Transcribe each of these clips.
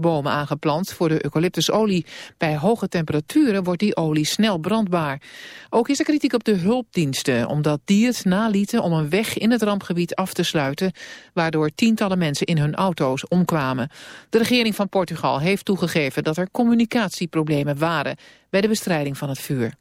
eucalyptusbomen aangeplant voor de eucalyptusolie. Bij hoge temperaturen wordt die olie snel brandbaar. Ook is er kritiek op de hulpdiensten, omdat die het nalieten om een weg in het rampgebied af te sluiten, waardoor tientallen mensen in hun auto's omkwamen. De regering van Portugal heeft toegegeven dat er communicatieproblemen waren bij de bestrijding van het vuur.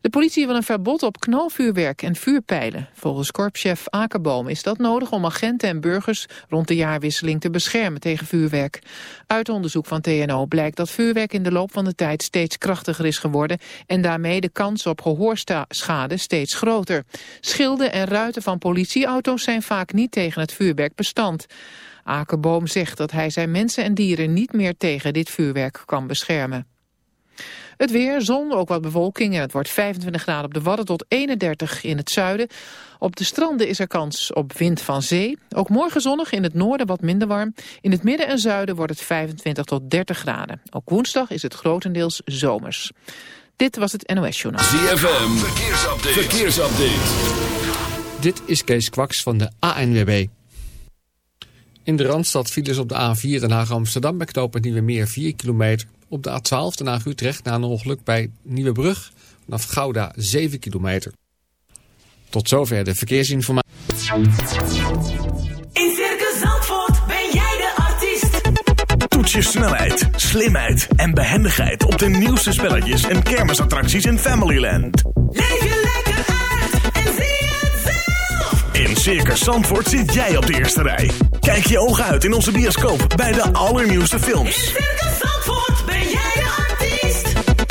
De politie wil een verbod op knalvuurwerk en vuurpijlen. Volgens korpschef Akerboom is dat nodig om agenten en burgers rond de jaarwisseling te beschermen tegen vuurwerk. Uit onderzoek van TNO blijkt dat vuurwerk in de loop van de tijd steeds krachtiger is geworden en daarmee de kans op gehoorschade steeds groter. Schilden en ruiten van politieauto's zijn vaak niet tegen het vuurwerk bestand. Akerboom zegt dat hij zijn mensen en dieren niet meer tegen dit vuurwerk kan beschermen. Het weer, zon, ook wat bewolking en het wordt 25 graden op de Wadden tot 31 in het zuiden. Op de stranden is er kans op wind van zee. Ook morgen zonnig, in het noorden wat minder warm. In het midden en zuiden wordt het 25 tot 30 graden. Ook woensdag is het grotendeels zomers. Dit was het NOS Journaal. ZFM, verkeersupdate. verkeersupdate. Dit is Kees Kwaks van de ANWB. In de Randstad files op de A4 Den Haag-Amsterdam bij knooppunt Nieuwe Meer 4 kilometer. Op de A12 Den Haag-Utrecht na een ongeluk bij Nieuwebrug vanaf Gouda 7 kilometer. Tot zover de verkeersinformatie. In Circus Zandvoort ben jij de artiest. Toets je snelheid, slimheid en behendigheid op de nieuwste spelletjes en kermisattracties in Familyland. Leef je lekker uit en zie het zelf. In Circus Zandvoort zit jij op de eerste rij. Kijk je ogen uit in onze bioscoop bij de allernieuwste films. In Circus Zandvoort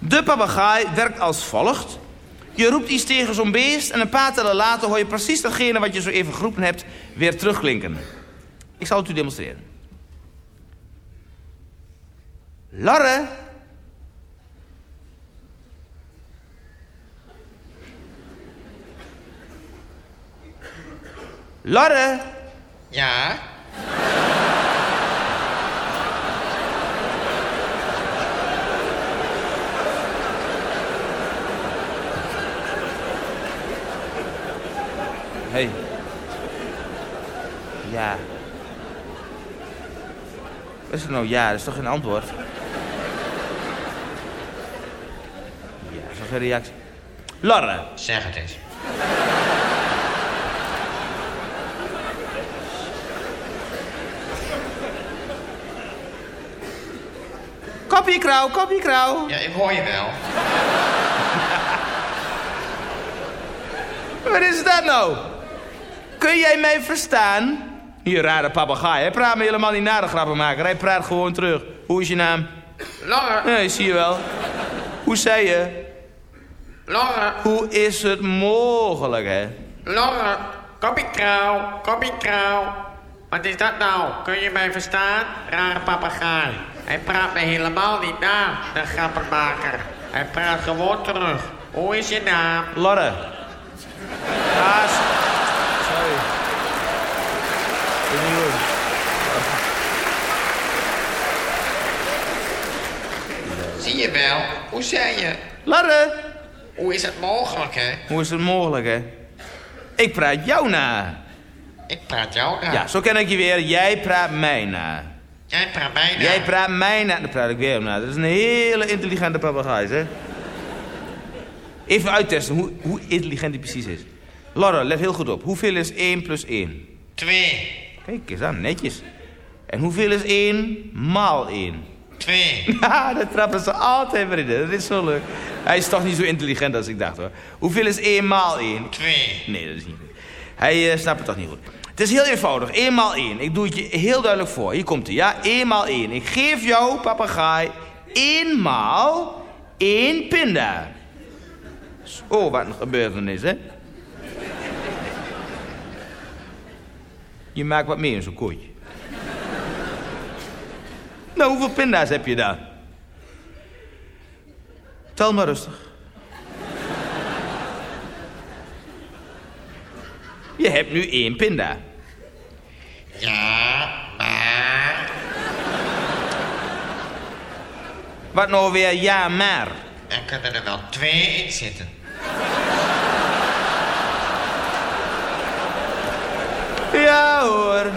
De papegaai werkt als volgt. Je roept iets tegen zo'n beest en een paar tellen later hoor je precies datgene wat je zo even geroepen hebt weer terugklinken. Ik zal het u demonstreren. Lorre. Lorre. Ja? Hey. Ja. Wat is er nou ja? Dat is toch geen antwoord? Ja, dat is toch geen reactie? Lorre. Zeg het eens. Kopje krauw, kopje krauw. Ja, ik hoor je wel. Wat is dat nou? Kun jij mij verstaan? Hier, rare papegaai. Hij praat me helemaal niet naar de grappenmaker. Hij praat gewoon terug. Hoe is je naam? Langer, Nee, zie je wel. Hoe zei je? langer, Hoe is het mogelijk, hè? krauw, kopje krauw. Wat is dat nou? Kun je mij verstaan? Rare papegaai. Hij praat me helemaal niet na, de grappenmaker. Hij praat gewoon terug. Hoe is je naam? Lorre. Ah, s- sorry. Is niet goed. Zie je wel? Hoe zei je? Lorre. Hoe is het mogelijk, hè? Hoe is het mogelijk, hè? Ik praat jou na. Ik praat jou na. Ja, zo ken ik je weer. Jij praat mij na. Jij praat mij na. Jij praat mij na. Dan praat ik weer na. Dat is een hele intelligente papegaai, hè? Even uittesten hoe, hoe intelligent hij precies is. Laura, let heel goed op. Hoeveel is 1 plus 1? Twee. Kijk eens aan, netjes. En hoeveel is 1 maal 1? Twee. Ja, dat trappen ze altijd weer in. Dat is zo leuk. Hij is toch niet zo intelligent als ik dacht, hoor. Hoeveel is 1 maal 1? Twee. Nee, dat is niet goed. Hij eh, snapt het toch niet goed. Het is heel eenvoudig. 1 maal 1. Ik doe het je heel duidelijk voor. Hier komt hij, ja? 1 maal 1. Ik geef jou, papegaai, 1 maal 1 pinda. Oh, wat een gebeurtenis, hè? Je maakt wat meer in zo'n kootje. Nou, hoeveel pinda's heb je daar? Tel maar rustig. Je hebt nu één pinda. Ja, maar... Wat nou weer ja maar? Er kunnen er wel twee in zitten. Ja hoor.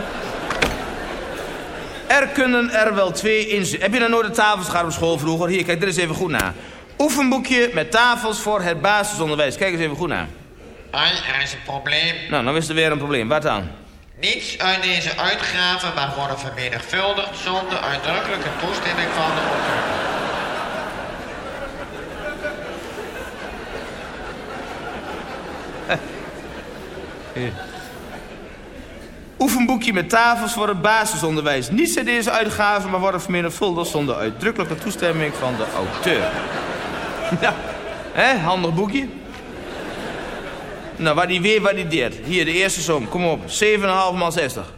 Er kunnen er wel twee in zitten. Heb je dan nooit de tafels gehad op school vroeger? Hier, kijk, dit is even goed na. Oefenboekje met tafels voor het basisonderwijs. Kijk eens even goed na. Ai, er is een probleem. Nou, dan is er weer een probleem. Wat dan? Niets uit deze uitgave mag worden vermenigvuldigd zonder uitdrukkelijke toestemming van de auteur. Oefenboekje met tafels voor het basisonderwijs. Niets in deze uitgave, maar worden vermenigvuldigd zonder uitdrukkelijke toestemming van de auteur. Ja, hè, handig boekje. Nou, wat die weer waardeert. Hier, de eerste som. Kom op. 7,5 maal 60.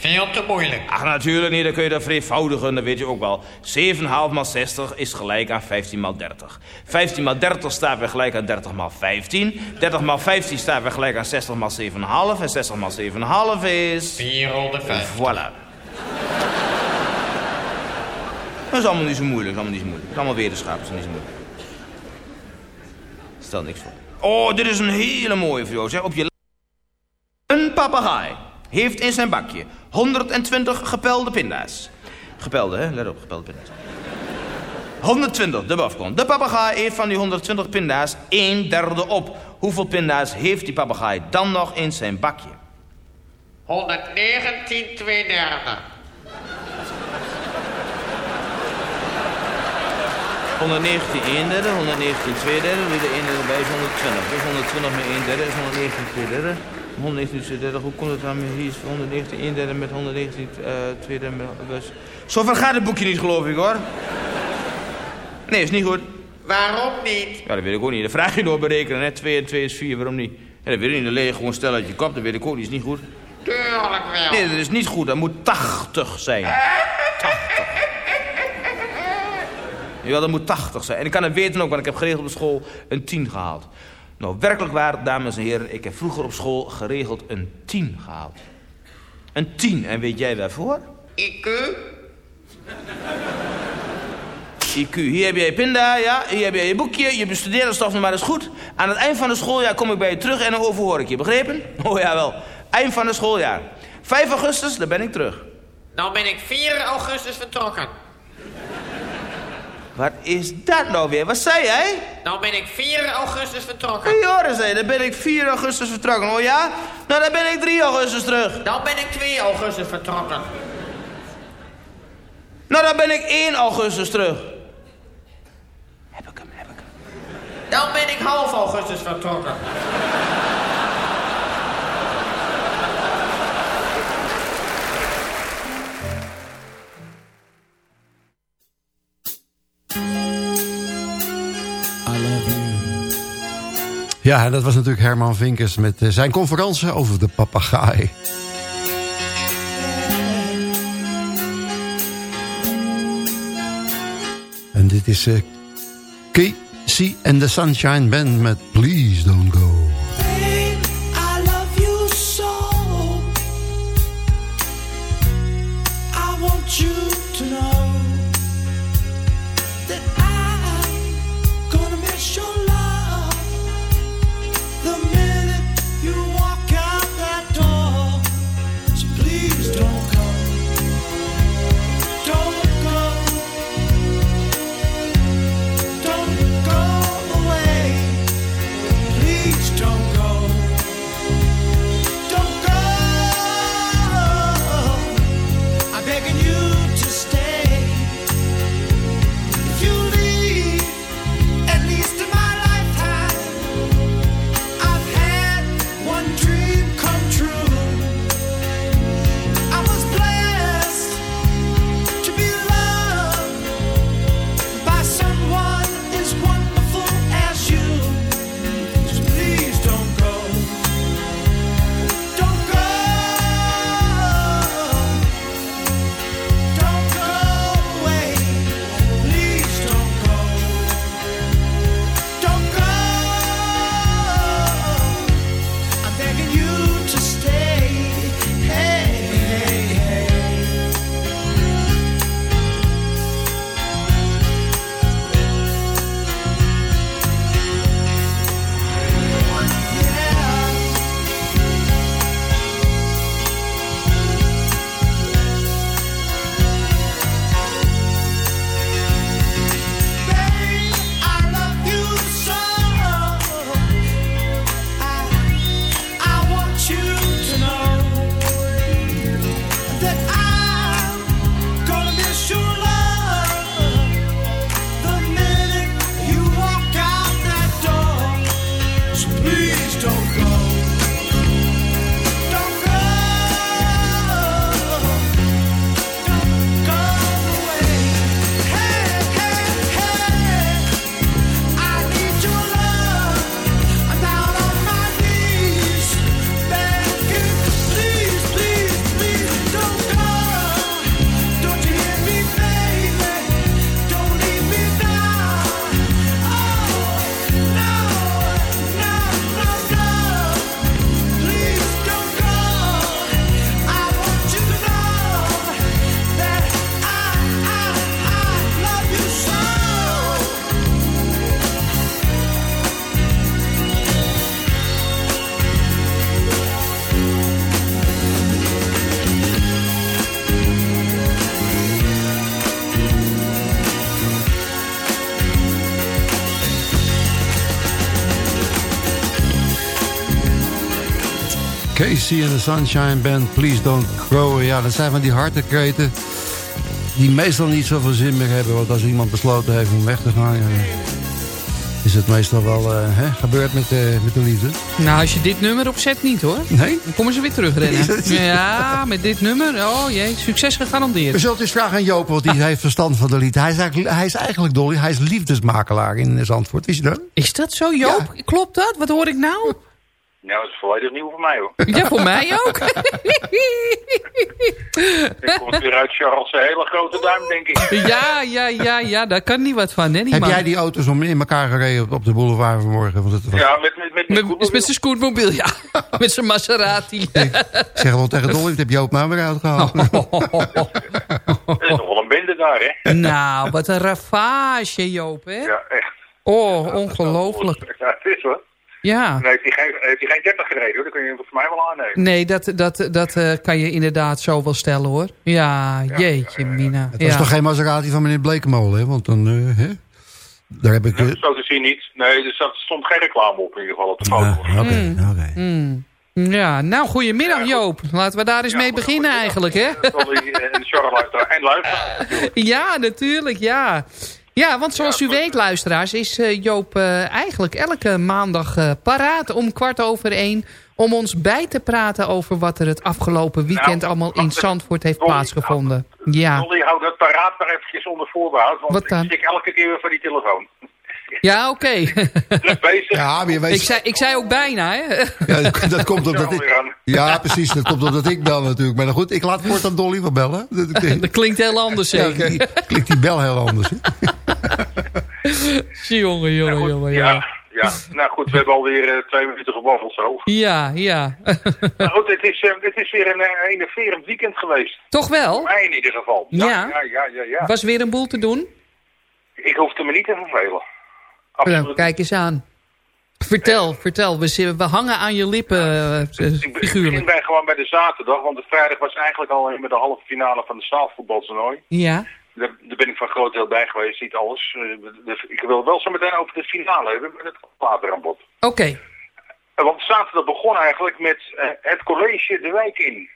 Veel te moeilijk. Ach, natuurlijk niet. Dan kun je dat vereenvoudigen. Dat weet je ook wel. 7,5 maal 60 is gelijk aan 15 maal 30. 15 maal 30 staat weer gelijk aan 30 maal 15. 30 maal 15 staat weer gelijk aan 60 maal 7,5. En 60 maal 7,5 is... 450. Voilà. Dat is allemaal niet zo moeilijk. Dat is allemaal niet zo moeilijk. Dat is allemaal wetenschap. Dat is niet zo moeilijk. Stel niks voor. Oh, dit is een hele mooie voor jou. Zeg. Op je een papegaai heeft in zijn bakje 120 gepelde pinda's. Gepelde, hè? Let op, gepelde pinda's. 120, de bovenkant. De papegaai heeft van die 120 pinda's een derde op. Hoeveel pinda's heeft die papegaai dan nog in zijn bakje? 119 twee derde. 119 1 derde, 119 2 derde, wie de 1 derde bij is 120. Dus 120 met 1 derde is 119 2 derde. 119 2 derde, hoe komt het dan? Hier is 119 1 derde met 119 uh, 2 derde. Met, dus. Zover gaat het boekje niet, geloof ik hoor. Nee, is niet goed. Waarom niet? Ja, dat weet ik ook niet. Dat vraag je door berekenen, hè. 2 en 2 is 4, waarom niet? Ja, dat weet ik niet. Dan leeg je gewoon stel uit je kop, dat weet ik ook niet. is niet goed. Tuurlijk wel. Nee, dat is niet goed. Dat moet 80 zijn. 80. Ja, dat moet 80 zijn. En ik kan het weten ook, want ik heb geregeld op school een 10 gehaald. Nou, werkelijk waar, dames en heren, ik heb vroeger op school geregeld een 10 gehaald. Een 10, en weet jij waarvoor? IQ? IQ. Hier heb jij je pinda, ja. Hier heb jij je boekje, je bestudeerde stof, maar dat is goed. Aan het eind van het schooljaar kom ik bij je terug en dan overhoor ik je. Begrepen? Oh ja, wel. Eind van het schooljaar. 5 augustus, dan ben ik terug. Nou ben ik 4 augustus vertrokken. Wat is dat nou weer? Wat zei jij? Nou ben ik 4 augustus vertrokken. Horen zei, dan ben ik 4 augustus vertrokken. Oh ja? Nou, dan ben ik 3 augustus terug. Dan ben ik 2 augustus vertrokken. Nou, dan ben ik 1 augustus terug. Heb ik hem, heb ik hem. Dan ben ik half augustus vertrokken. Ja, dat was natuurlijk Herman Vinkers met eh, zijn conferentie over de papegaai. En dit is eh, uh, KC and the Sunshine Band met Please Don't. Casey and the Sunshine Band, Please Don't Go. Ja, dat zijn van die hartekreten die meestal niet zoveel zin meer hebben. Want als iemand besloten heeft om weg te gaan... Ja, is het meestal wel eh, hè, gebeurd met, eh, met de liefde. Nou, als je dit nummer opzet niet hoor. Nee? Dan komen ze weer terugrennen. Ja, met dit nummer. Oh jee, succes We gegarandeerd. zullen het eens vragen aan Joop, want die heeft verstand van de lied. Hij is eigenlijk, hij is eigenlijk Dolly, hij is liefdesmakelaar in Zandvoort. Wist je dat? Is dat zo Joop? Klopt dat? Wat hoor ik nou? Nou, dat is volledig nieuw voor mij hoor. Ja, voor mij ook. Ik kom weer uit Charles' hele grote duim, denk ik. Ja, ja, ja, ja, daar kan niet wat van, hè, Heb man. jij die auto's om in elkaar gereden op, de boulevard vanmorgen? Want het was, Ja, met, met, met, met, Met, met zijn scootmobiel, ja. Met zijn Maserati. Ik zeg wel tegen Dolly, dat heb Joop nou weer uitgehaald. Dat is nog wel een bende daar, hè? Nou, wat een ravage, Joop, hè? Ja, echt. Oh, ongelooflijk. Ja, het is hoor. Ja. Dan heeft hij geen, heeft hij geen 30 gereden hoor, dat kun je voor mij wel aannemen. Nee, dat, dat, dat eh, kan je inderdaad zo wel stellen, hoor. Ja, jeetje, Mina. Het was Ja. toch geen Maserati van meneer Blekemolen, hè? Want dan, eh, hè? Daar heb ik... eh, Zo te zien niet. Nee, er stond geen reclame op in ieder geval op de foto. ah, Oké, oké. Mm. Ja, nou, goedemiddag Joop. Laten we daar eens mee beginnen eigenlijk, hè? En luisteren. Ja, natuurlijk, ja. Ja, want zoals u weet, luisteraars, is eh, Joop eh, eigenlijk elke maandag eh, paraat om kwart over één... om ons bij te praten over wat er het afgelopen weekend allemaal in Zandvoort heeft plaatsgevonden. Ja. Dolly, hou dat paraat maar eventjes onder voorbehoud, want Wat dan? ik elke keer weer van die telefoon. Ja, oké. Ja, maar je weet... ik, zei, ik zei ook bijna, hè? Ja, dat, dat komt omdat ik... Ja, precies. Dat komt omdat ik bel natuurlijk. Maar nou goed, ik laat voortaan Dolly wel bellen. Dat, Dat klinkt heel anders, Ja, zeker. die- klinkt die bel heel anders. hè? jongen, jongen, jongen, Ja, jongen. ja. Nou goed, we hebben alweer eh, twee minuten gebabbeld zo. Ja, ja. Maar goed, het is, eh, het is weer een eh, enerverend weekend geweest. Toch wel? Voor mij in ieder geval. Ja. Ja, ja, ja, ja. Was weer een boel te doen? Ik hoefde me niet te vervelen. Kijk eens aan. Vertel, vertel. We, hangen aan je lippen, eh, Ik begin figuurlijk. bij gewoon bij de zaterdag, want de vrijdag was eigenlijk al met de halve finale van de zaalvoetbaltoernooi. Ja. Daar, daar ben ik van groot deel bij geweest, niet alles. Eh, ik wil wel zo meteen over de finale hebben, maar dat komt later aan bod. Oké. Eh, Want zaterdag begon eigenlijk met eh, het college de wijk in.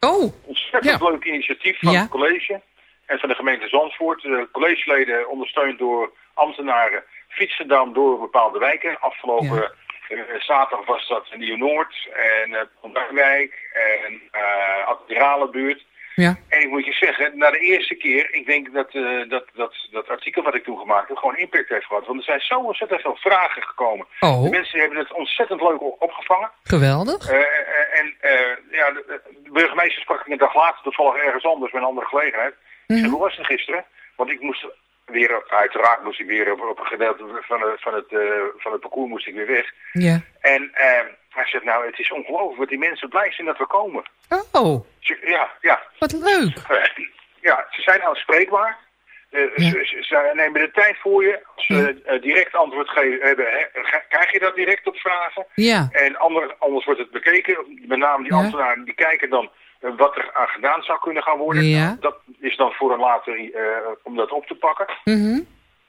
Oh. Ontzettend leuk initiatief van Ja. het college en van de gemeente Zandvoort. De collegeleden, ondersteund door ambtenaren, fietsen dan door bepaalde wijken. Afgelopen eh, zaterdag was dat Nieuw-Noord en uh, Ontduinwijk en uh, Admiralenbuurt. Ja. En ik moet je zeggen, na de eerste keer, ik denk dat, eh, dat, dat dat artikel wat ik toen gemaakt heb gewoon impact heeft gehad. Want er zijn zo ontzettend veel vragen gekomen. Oh. De mensen hebben het ontzettend leuk op- opgevangen. Geweldig. Eh, eh, en eh, ja, de, de burgemeester sprak ik een dag later toevallig ergens anders bij een andere gelegenheid. Zei, hoe was het gisteren? Want ik moest weer, uiteraard moest ik weer op, op een gedeelte van, het- van, het, eh, van het parcours moest ik weer weg. Ja. En eh, hij zegt, nou het is ongelooflijk wat die mensen blij zijn dat we komen. Oh, Ja, ja. wat leuk. Eh, Ja, ze zijn aanspreekbaar. Eh, ze, ze- ze nemen de tijd voor je. Als ze direct antwoord geven, hebben, krijg je dat direct op vragen. Ja. En ander, anders wordt het bekeken. Met name die ambtenaren die kijken dan wat er aan gedaan zou kunnen gaan worden. Ja. Dat is dan voor een later eh, om dat op te pakken. Mhm.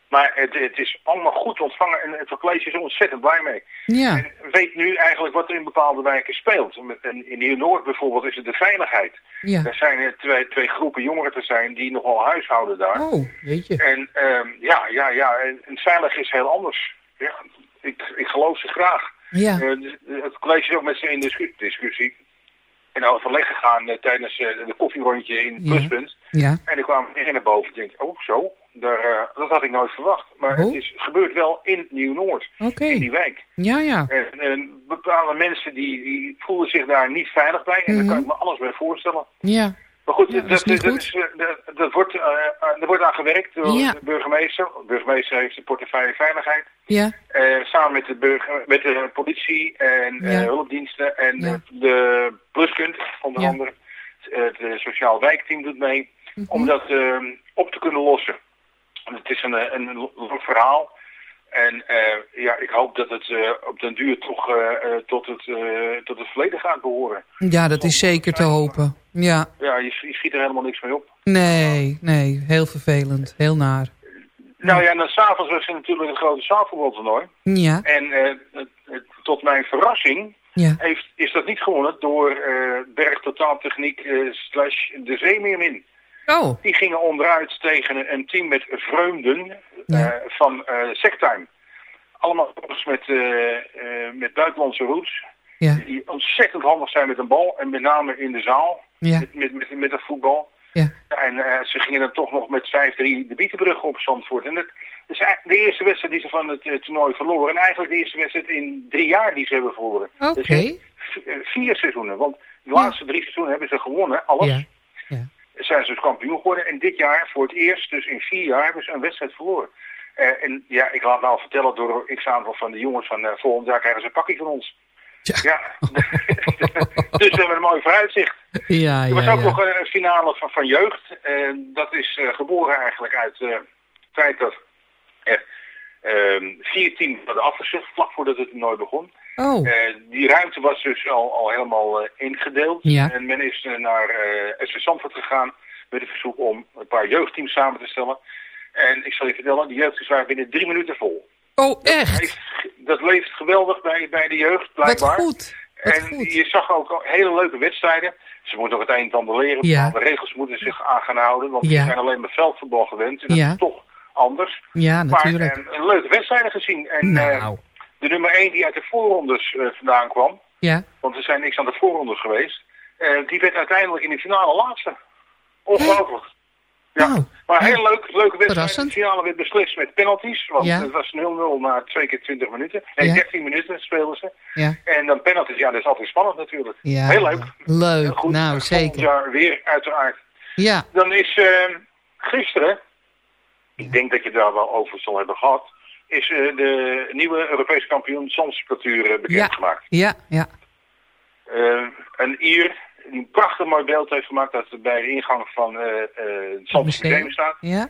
Maar het, het is allemaal goed ontvangen en het college is er ontzettend blij mee. Ja. En weet nu eigenlijk wat er in bepaalde wijken speelt. En in Nieuw-Noord bijvoorbeeld is het de veiligheid. Ja. Er zijn er twee, twee groepen jongeren te zijn die nogal huishouden daar. Oh, weet je. En ehm, ja, ja, ja, en, en veilig is heel anders. Ja, ik, ik geloof ze graag. Ja. Eh, dus, eh, het college is ook met ze in discu- discussie en overleg gegaan eh, tijdens eh, de koffierondje in het Ja. pluspunt. Ja. En ik kwam weer naar boven en denk, oh zo, daar, eh, dat had ik nooit verwacht. Maar Oh. het is, gebeurt wel in Nieuw-Noord, Oké. in die wijk. Ja, ja. En, en bepaalde mensen die, die voelen zich daar niet veilig bij. En daar kan ik me alles bij voorstellen. Ja. Maar goed, Ja, dat, dat is niet dat goed. is, dat, dat wordt, er wordt aan gewerkt door Ja. de burgemeester. De burgemeester heeft de portefeuille veiligheid. Ja. Eh, samen met de, burger, met de politie en eh, hulpdiensten en de pluspunt, onder andere. Het eh, sociaal wijkteam doet mee. Mhm. Om dat eh, op te kunnen lossen. Het is een, een lang verhaal. En eh, ja, ik hoop dat het eh, op den duur toch eh, tot, het, tot het verleden gaat behoren. Ja, dat is zeker te hopen. Ja. Ja, je, je schiet er helemaal niks mee op. Nee, nee. Heel vervelend. Heel naar. Nou ja, en dan s'avonds was er natuurlijk een grote zaalvoetbaltoernooi. Ja. En tot mijn verrassing Ja. heeft, is dat niet gewonnen door Berg Totaaltechniek slash de Zeemeermin. Oh. Die gingen onderuit tegen een team met vreemden Ja. eh, van eh Sectime. Allemaal met, eh, met buitenlandse roots. Ja. Die ontzettend handig zijn met een bal. En met name in de zaal. Ja. Met, met, met, met het voetbal. Ja. En ze gingen dan toch nog met 5-3 de Bietenbrug op Zandvoort. En dat is eigenlijk de eerste wedstrijd die ze van het toernooi verloren. En eigenlijk de eerste wedstrijd in drie jaar die ze hebben verloren. Oké. Dus vier seizoenen. Want de laatste drie seizoenen hebben ze gewonnen, alles. Zijn ze dus kampioen geworden. En dit jaar voor het eerst, dus in vier jaar, hebben ze een wedstrijd verloren. Eh, en ja, ik laat nou vertellen door een x-aantal van de jongens van eh, volgend jaar krijgen ze een pakje van ons. Ja. dus we hebben een mooi vooruitzicht. Ja, Er was ja, ook nog een finale van, van jeugd. En dat is eh, geboren eigenlijk uit eh, het feit dat er vier teams hadden afgezegd vlak voordat het toernooi begon. Oh. Die ruimte was dus al, al helemaal eh, ingedeeld. Ja. En men is eh, naar eh SV Zandvoort gegaan met een verzoek om een paar jeugdteams samen te stellen. En ik zal je vertellen, die jeugdteams waren binnen drie minuten vol. Oh, echt? Dat leeft geweldig bij, bij de jeugd, blijkbaar. Wat goed. Wat en goed. je zag ook hele leuke wedstrijden. Ze moeten nog het een en ander leren. Ja. De regels moeten zich aan gaan houden. Want Ja. ze zijn alleen maar veldvoetbal gewend. En dat Ja. is toch anders. Ja, natuurlijk. Maar eh, leuke wedstrijden gezien. En Nou. De nummer 1 die uit de voorrondes eh, vandaan kwam. Ja. Want er zijn niks aan de voorrondes geweest. eh, die werd uiteindelijk in de finale laatste. Ongelooflijk. Ja. maar heel leuk, leuke wedstrijd. De finale werd beslist met penalties. Want Ja. het was 0-0 na twee keer 20 minuten. Nee, Ja. 13 minuten speelden ze. Ja. En dan penalties, ja, dat is altijd spannend natuurlijk. Ja. Heel leuk. Leuk, Heel goed. nou Volgend zeker. jaar weer, uiteraard. Ja, Dan is eh, gisteren, ik denk dat je daar wel over zal hebben gehad, is eh, de nieuwe Europese kampioen zandcultuur ja, bekendgemaakt. ja, ja. Eh, een Ier die een prachtig mooi beeld heeft gemaakt dat het bij de ingang van eh, eh, het Zandvoort Museum staat. Ja,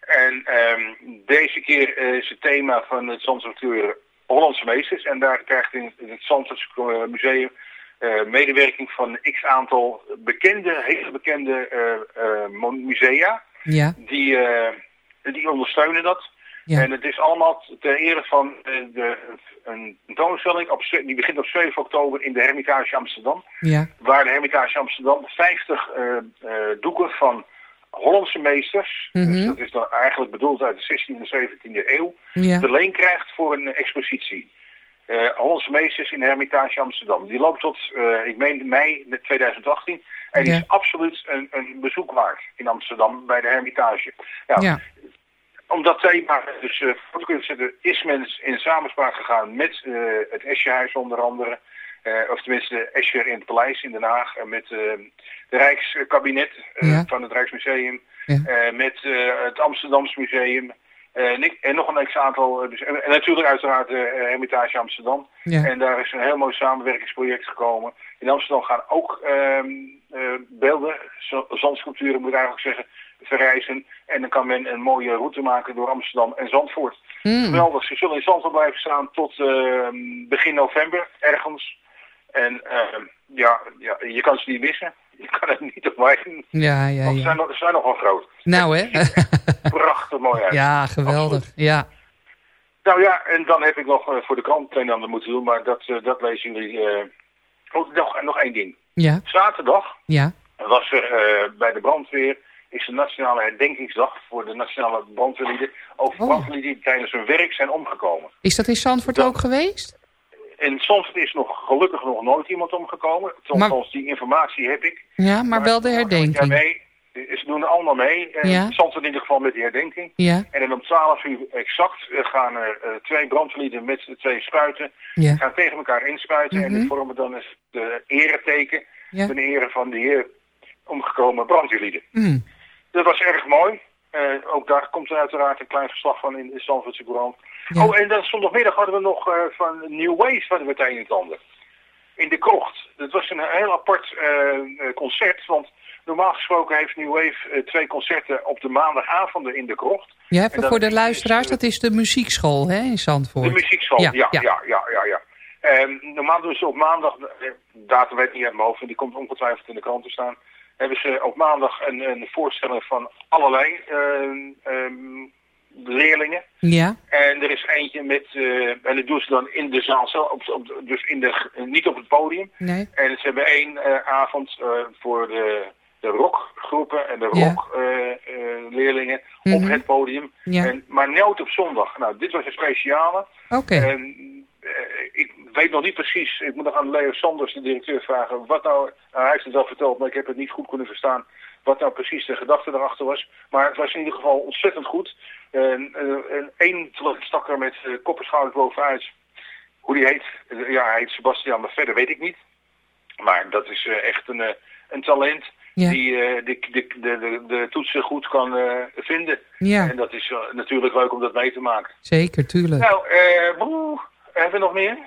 En ehm, deze keer eh, is het thema van het Zandvoort Hollandse meesters. En daar krijgt in het Zandvoort eh, Museum eh, medewerking van een x-aantal bekende, hele bekende eh, eh, musea. ja, Die, eh, die ondersteunen dat. Ja. En het is allemaal ter ere van eh, de, een tentoonstelling op, die begint op 7 oktober in de Hermitage Amsterdam. ja, Waar de Hermitage Amsterdam 50 eh, eh, doeken van Hollandse meesters, Mhm. dus dat is dan eigenlijk bedoeld uit de 16e en 17e eeuw, Ja. te leen krijgt voor een expositie. Eh, Hollandse meesters in de Hermitage Amsterdam. Die loopt tot, ik meen mei 2018. En die Ja. is absoluut een, een bezoek waard in Amsterdam bij de Hermitage. Ja, ja, om dat thema dus eh voor te kunnen zetten, is men in samenspraak gegaan met eh, het Escherhuis onder andere. Eh, of tenminste Escher in het Paleis in Den Haag. En met de Rijkskabinet Ja. van het Rijksmuseum. Ja. met het Amsterdams Museum. en, en nog een x-aantal. eh, dus, en, en natuurlijk uiteraard de Hermitage Amsterdam. Ja. En daar is een heel mooi samenwerkingsproject gekomen. In Amsterdam gaan ook ehm, eh, beelden, zandsculpturen moet ik eigenlijk zeggen, verrijzen. En dan kan men een mooie route maken door Amsterdam en Zandvoort. Mm. Geweldig. Ze zullen in Zandvoort blijven staan tot ehm, begin november, ergens. En ehm, ja, ja, je kan ze niet missen. Je kan het niet op wijzen. ja, ja, Want ze zijn, ja. nog- ze zijn nogal groot. Nou hè, Prachtig mooi uit. ja, geweldig. Ja, Nou ja, en dan heb ik nog eh, voor de krant een en ander moeten doen. Maar dat, eh, dat lezen jullie... eh oh, nog, nog één ding. ja, Zaterdag ja. was er bij de brandweer is de nationale herdenkingsdag voor de nationale brandweerlieden over Oh. brandweerlieden die tijdens hun werk zijn omgekomen. Is dat in Zandvoort ook geweest? In Zandvoort is nog gelukkig nog nooit iemand omgekomen. Maar- Althans, die informatie heb ik. Ja, maar wel de herdenking. mee. Ze doen er allemaal mee. En Ja. Zandvoort in ieder geval met die herdenking. Ja, En dan om 12 uur exact eh, gaan er eh, twee brandweerlieden met de twee spuiten ja, gaan tegen elkaar inspuiten. En Mhm. die vormen dan eens de ereteken ja. ten ere van de heer omgekomen brandweerlieden. Mm. Dat was erg mooi. Eh, ook daar komt er uiteraard een klein verslag van in de Courant. Ja. Oh, en dan zondagmiddag hadden we nog eh, van New Wave hadden we het een en het ander. In de krocht. Dat was een heel apart eh, concert, want normaal gesproken heeft New Wave twee concerten op de maandagavonden in de krocht. Ja, En even voor de is, luisteraars, dat is de muziekschool hè, in Zandvoort. De muziekschool, ja, Ja, ja, ja. ja, ja. En normaal doen ze op maandag, eh, datum weet ik niet uit mijn hoofd, en die komt ongetwijfeld in de krant te staan. Hebben ze op maandag een, een voorstelling van allerlei ehm, leerlingen. Ja, En er is eentje met, eh, en dat doen ze dan in de zaal zelf, op, op, dus in de, niet op het podium. nee. En ze hebben één eh, avond eh, voor de, de rockgroepen en de Ja. rockleerlingen Mhm. op het podium. Ja. En, maar nooit op zondag. Nou, dit was een speciale. Oké. En, ik weet nog niet precies, ik moet nog aan Leo Sanders, de directeur, vragen wat nou, nou, hij heeft het wel verteld, maar ik heb het niet goed kunnen verstaan, wat nou precies de gedachte erachter was. Maar het was in ieder geval ontzettend goed. En, eh, en één stak er met uh, kop en schouders bovenuit. Hoe die heet, eh, ja, hij heet Sebastian, maar verder weet ik niet. Maar dat is eh, echt een, eh, een talent Ja. die eh, de, de, de, de, de toetsen goed kan eh, vinden. Ja, En dat is eh, natuurlijk leuk om dat mee te maken. zeker, tuurlijk. Nou, eh, broer, hebben we nog meer?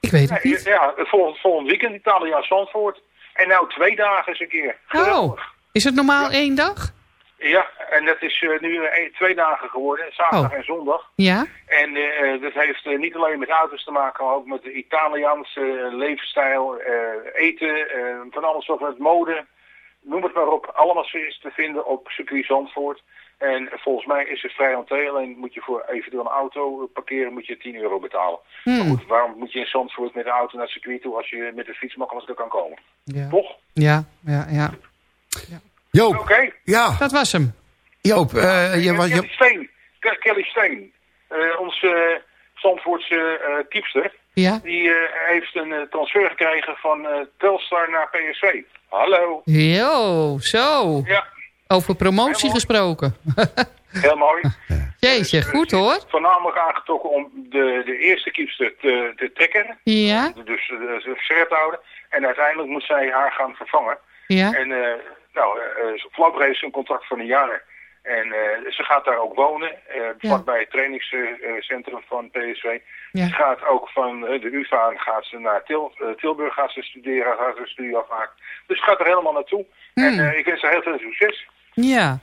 Ik weet het niet. Ja, het volgend, volgend weekend Italia Zandvoort. En nou twee dagen eens een keer. Oh, is het normaal één dag? Ja, en dat is eh, nu eh, één- twee dagen geworden, zaterdag Oh. en zondag. Ja, En eh, dat heeft eh, niet alleen met auto's te maken, maar ook met de Italiaanse eh, levensstijl, eh, eten, eh, van alles wat met mode. Noem het maar op. Allemaal is te vinden op circuit Zandvoort. En volgens mij is het vrij entree. Alleen moet je voor eventueel een auto parkeren, moet je 10 euro betalen. Maar Hmm. goed, waarom moet je in Zandvoort met de auto naar het circuit toe als je met de fiets makkelijker kan komen? ja, Toch? ja, ja. ja. Joop, Oké. ja, Dat was hem. Joop, eh, je, was- Kelly je, Steen. Ke- Kelly Steen. Eh, onze eh, Zandvoortse eh kiepster. Ja. Die eh, heeft een eh, transfer gekregen van eh, Telstar naar PSV. Hallo. Jo, zo. Ja. Over promotie gesproken. Heel mooi. Jeetje, goed hoor. Voornamelijk aangetrokken om de, de eerste kiepster te, te trekken. Ja, Dus uh, ze verzet te houden. En uiteindelijk moet zij haar gaan vervangen. ja. En eh, nou, eh, eh, voorlopig heeft ze een contract van een jaar. En eh, ze gaat daar ook wonen, eh vlakbij het trainingscentrum van PSV. Ja. Ze gaat ook van eh, de UvA gaat ze naar Til, eh, Tilburg gaat ze studeren, gaat ze een studie afmaken. Dus ze gaat er helemaal naartoe. En eh, ik wens haar heel veel succes. Ja.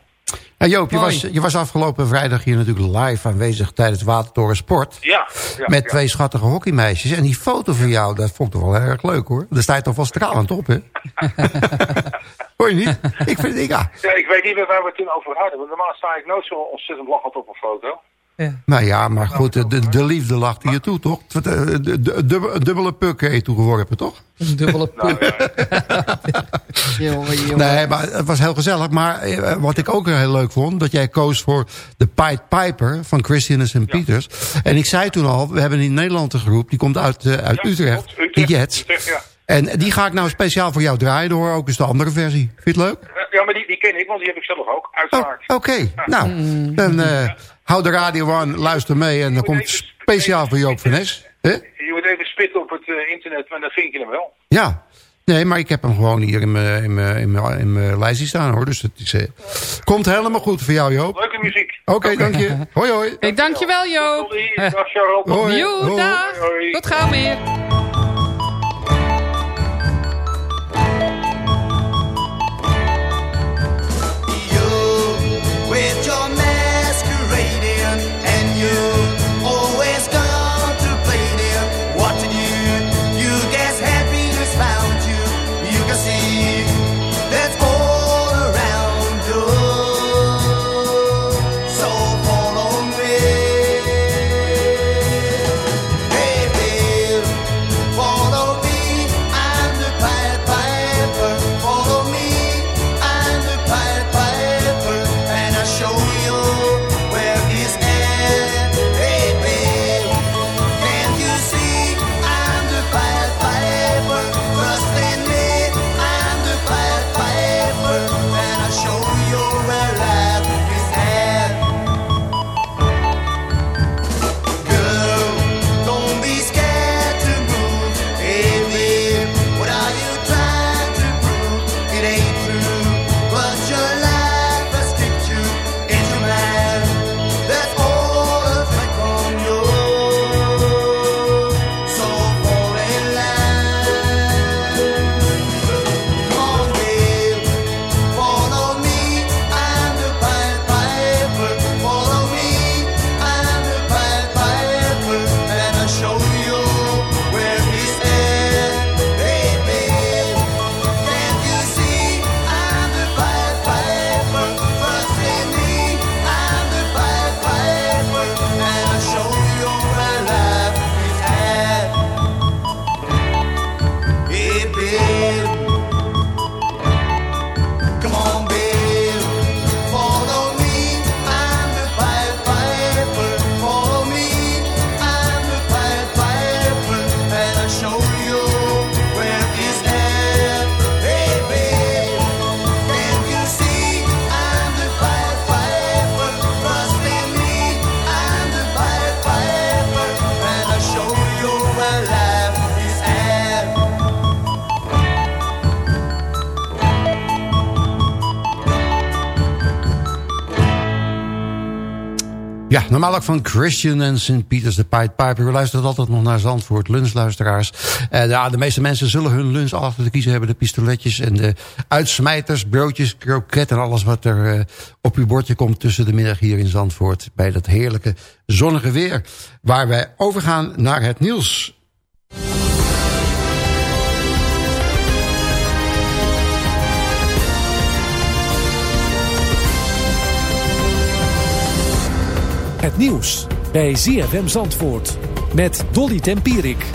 Nou, Joop, je Mooi. was, je was afgelopen vrijdag hier natuurlijk live aanwezig tijdens Watertoren Sport. Ja, ja, met ja. twee schattige hockeymeisjes. En die foto van jou, dat vond ik toch wel erg leuk hoor. Daar sta je toch wel stralend op, hè? Hoor je niet? Ik vind het, ja. Ja, ik weet niet meer waar we het toen over hadden. Want normaal sta ik nooit zo ontzettend lachend op een foto. Nou ja, maar goed, de, de liefde lachte je toe, toch? De, de, de, de- een dubbele puk heeft je toegeworpen, toch? Een dubbele Nou, puk. jongen, jongen. Nee, maar het was heel gezellig. Maar eh, wat ik ook heel leuk vond, dat jij koos voor de Pied Piper van Christian en St. Peters. En ik zei toen al, we hebben in Nederland een groep, die komt uit, eh, uit Ja, Utrecht, klopt, Utrecht, de Jets. Utrecht, ja. En die ga ik nou speciaal voor jou draaien, door ook eens de andere versie. Vind je het leuk? Eh, Ja, maar die, die ken ik, want die heb ik zelf ook, Oh, uiteraard. Oké, nou, dan eh hou de radio aan, luister mee en dan komt speciaal voor Joop van Nes. Hè? Je moet even spitten op het internet, maar dan vind je hem wel. Ja. Nee, maar ik heb hem gewoon hier in mijn, in mijn, in mijn, in mijn lijstje staan hoor. Dus het is, eh, komt helemaal goed voor jou Joop. Leuke muziek. Oké, dank je. Hoi hoi. Hey, dankjewel Joop. Dolly, dag Charlotte. Hoi. Joe, Hoi. dag. Hoi. Tot gauw weer. with your normaal ook van Christian en St. Peters de Pied Piper. U luistert altijd nog naar Zandvoort, lunchluisteraars. En ja, de meeste mensen zullen hun lunch achter te kiezen hebben. De pistoletjes en de uitsmijters, broodjes, kroket en alles wat er eh, op uw bordje komt tussen de middag hier in Zandvoort. Bij dat heerlijke zonnige weer. Waar wij overgaan naar het nieuws. Het nieuws bij ZFM Zandvoort met Dolly Tempierik.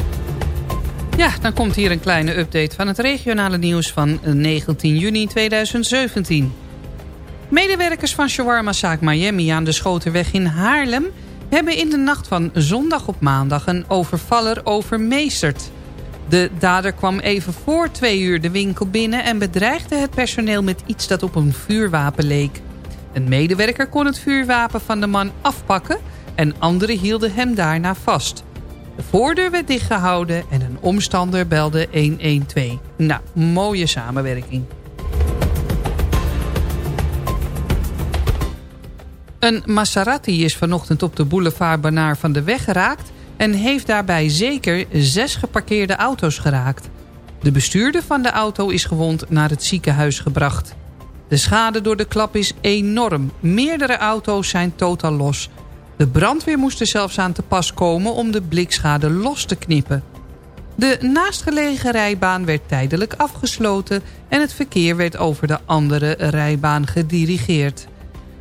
Ja, dan komt hier een kleine update van het regionale nieuws van 19 juni 2017. Medewerkers van shawarma-zaak Miami aan de Schoterweg in Haarlem... hebben in de nacht van zondag op maandag een overvaller overmeesterd. De dader kwam even voor twee uur de winkel binnen... en bedreigde het personeel met iets dat op een vuurwapen leek. Een medewerker kon het vuurwapen van de man afpakken... en anderen hielden hem daarna vast. De voordeur werd dichtgehouden en een omstander belde 112. Nou, mooie samenwerking. Een Maserati is vanochtend op de boulevard Banaar van de weg geraakt... en heeft daarbij zeker zes geparkeerde auto's geraakt. De bestuurder van de auto is gewond naar het ziekenhuis gebracht. De schade door de klap is enorm. Meerdere auto's zijn totaal los. De brandweer moest er zelfs aan te pas komen om de blikschade los te knippen. De naastgelegen rijbaan werd tijdelijk afgesloten... en het verkeer werd over de andere rijbaan gedirigeerd.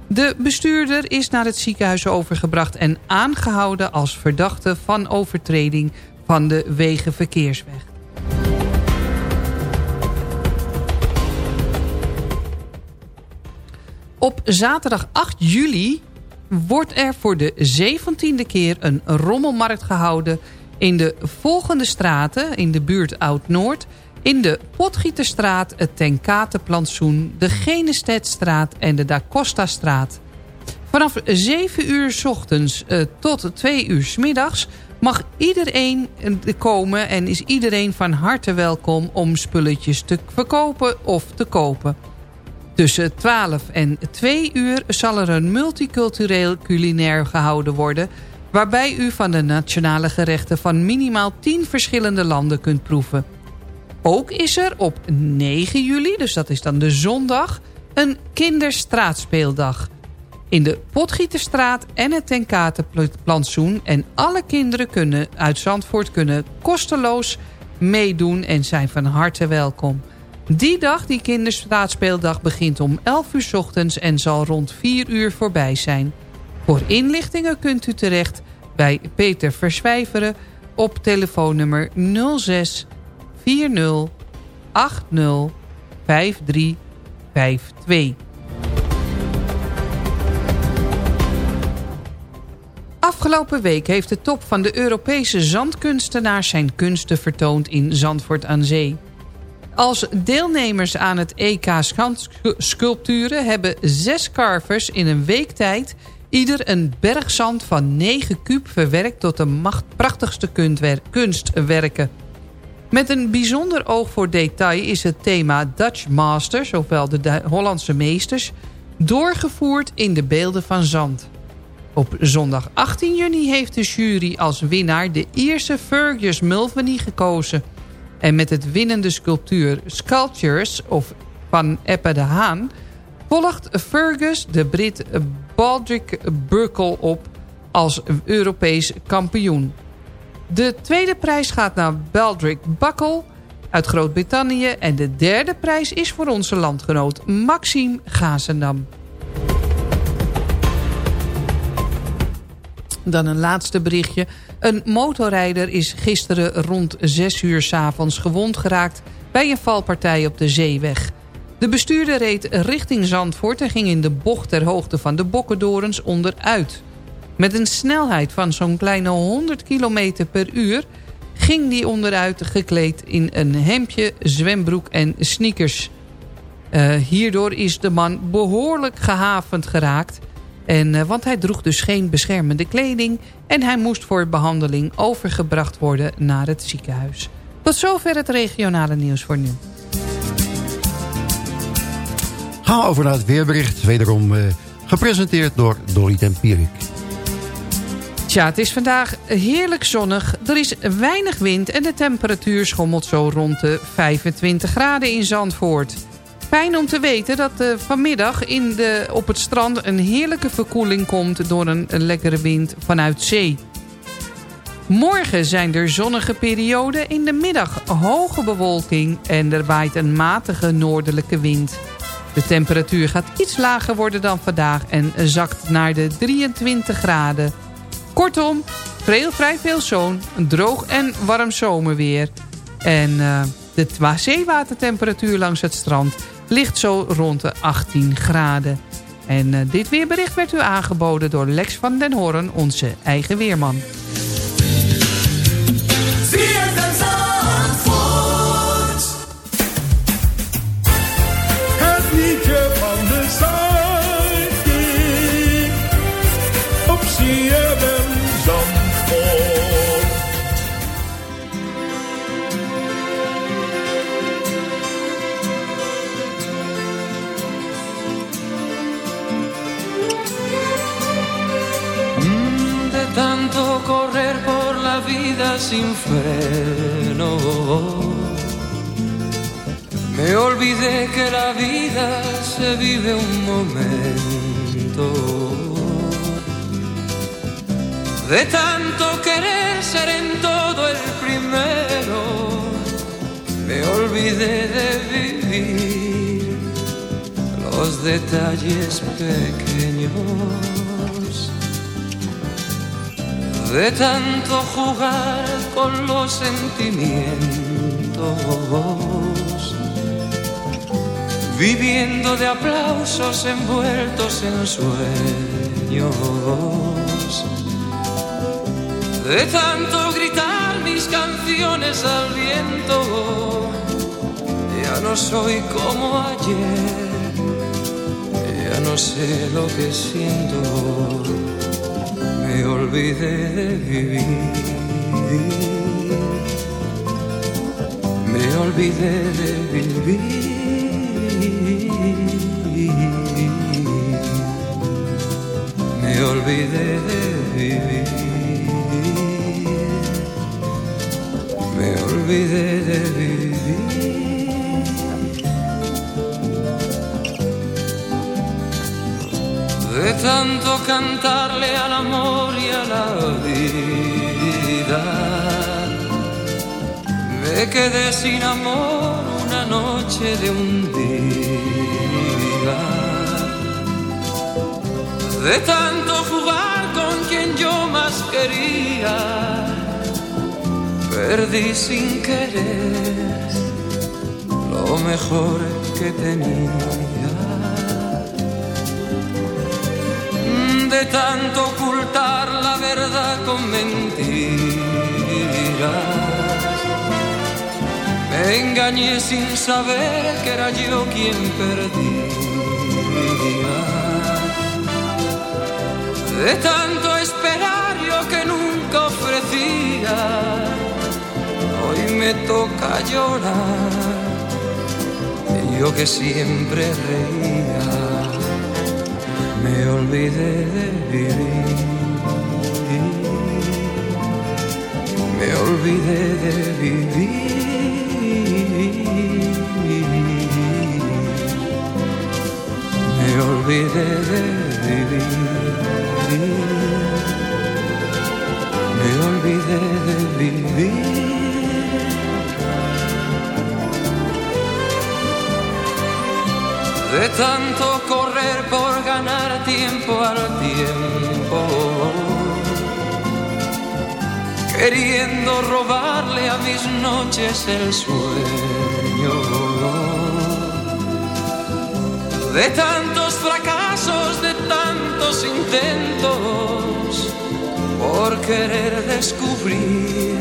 De bestuurder is naar het ziekenhuis overgebracht en aangehouden als verdachte van overtreding van de Wegenverkeersweg. Op zaterdag 8 juli wordt er voor de zeventiende keer een rommelmarkt gehouden... in de volgende straten in de buurt Oud-Noord... in de Potgieterstraat, het Tenkatenplantsoen, de Genestedstraat en de Da Costa-straat. Vanaf 7 uur s ochtends uh, tot 2 uur s middags mag iedereen komen en is iedereen van harte welkom om spulletjes te verkopen of te kopen. Tussen 12 en 2 uur zal er een multicultureel culinair gehouden worden... waarbij u van de nationale gerechten van minimaal 10 verschillende landen kunt proeven. Ook is er op 9 juli, dus dat is dan de zondag, een kinderstraatspeeldag in de Potgieterstraat en het Tenkatenplantsoen. En alle kinderen kunnen uit Zandvoort kunnen kosteloos meedoen en zijn van harte welkom. Die dag, die kinderstraatspeeldag, begint om 11 uur ochtends en zal rond 4 uur voorbij zijn. Voor inlichtingen kunt u terecht bij Peter Verswijveren op telefoonnummer 06 40 80 5352. Afgelopen week heeft de top van de Europese zandkunstenaars zijn kunsten vertoond in Zandvoort aan Zee. Als deelnemers aan het EK Sculpturen hebben zes carvers in een week tijd... ieder een bergzand van 9 kuub verwerkt tot de prachtigste kunstwerken. Met een bijzonder oog voor detail is het thema Dutch Masters, ofwel de Hollandse meesters... doorgevoerd in de beelden van zand. Op zondag 18 juni heeft de jury als winnaar de Ierse Fergus Mulvaney gekozen. En met het winnende sculptuur Sculptures of van Eppe de Haan... volgt Fergus de Brit Baldric Burkle op als Europees kampioen. De tweede prijs gaat naar Baldric Buckle uit Groot-Brittannië... en de derde prijs is voor onze landgenoot Maxime Gazendam. Dan een laatste berichtje. Een motorrijder is gisteren rond 6 uur s avonds gewond geraakt... bij een valpartij op de zeeweg. De bestuurder reed richting Zandvoort en ging in de bocht ter hoogte van de Bokkendorens onderuit. Met een snelheid van zo'n kleine 100 km per uur ging die onderuit gekleed in een hemdje, zwembroek en sneakers. Uh, hierdoor is de man behoorlijk gehavend geraakt... En, uh, want hij droeg dus geen beschermende kleding... en hij moest voor behandeling overgebracht worden naar het ziekenhuis. Tot zover het regionale nieuws voor nu. Gaan we over naar het weerbericht. Wederom uh, gepresenteerd door Dolly Tempierik. Tja, het is vandaag heerlijk zonnig. Er is weinig wind en de temperatuur schommelt zo rond de 25 graden in Zandvoort. Fijn om te weten dat uh, vanmiddag in de, op het strand een heerlijke verkoeling komt door een, een lekkere wind vanuit zee. Morgen zijn er zonnige perioden, in de middag hoge bewolking en er waait een matige noordelijke wind. De temperatuur gaat iets lager worden dan vandaag en zakt naar de 23 graden. Kortom, veel, vrij veel zon, droog en warm zomerweer. En uh, de zeewatertemperatuur langs het strand ligt zo rond de 18 graden. En uh, dit weerbericht werd u aangeboden door Lex van den Hoorn, onze eigen weerman. Vida sin freno. Me olvidé que la vida se vive un momento. De tanto querer ser en todo el primero, me olvidé de vivir los detalles pequeños. De tanto jugar con los sentimientos, viviendo de aplausos envueltos en sueños. De tanto gritar mis canciones al viento, ya no soy como ayer, ya no sé lo que siento, olvidé de vivir, me olvidé de vivir. Me olvidé de vivir. Me olvidé de vivir. De tanto cantarle al amor y a la vida. Me quedé sin amor una noche de un día. De tanto jugar con quien yo más quería perdí sin querer lo mejor que tenía. De tanto ocultar la verdad con mentiras, me engañé sin saber que era yo quien perdía. De tanto esperar yo que nunca ofrecía hoy me toca llorar. Yo que siempre reía, me olvidé de vivir. Me olvidé de vivir. Me olvidé de vivir. Me olvidé de vivir. De tanto correr por ganar tiempo al tiempo, queriendo robarle a mis noches el sueño. De tantos fracasos, de tantos intentos, por querer descubrir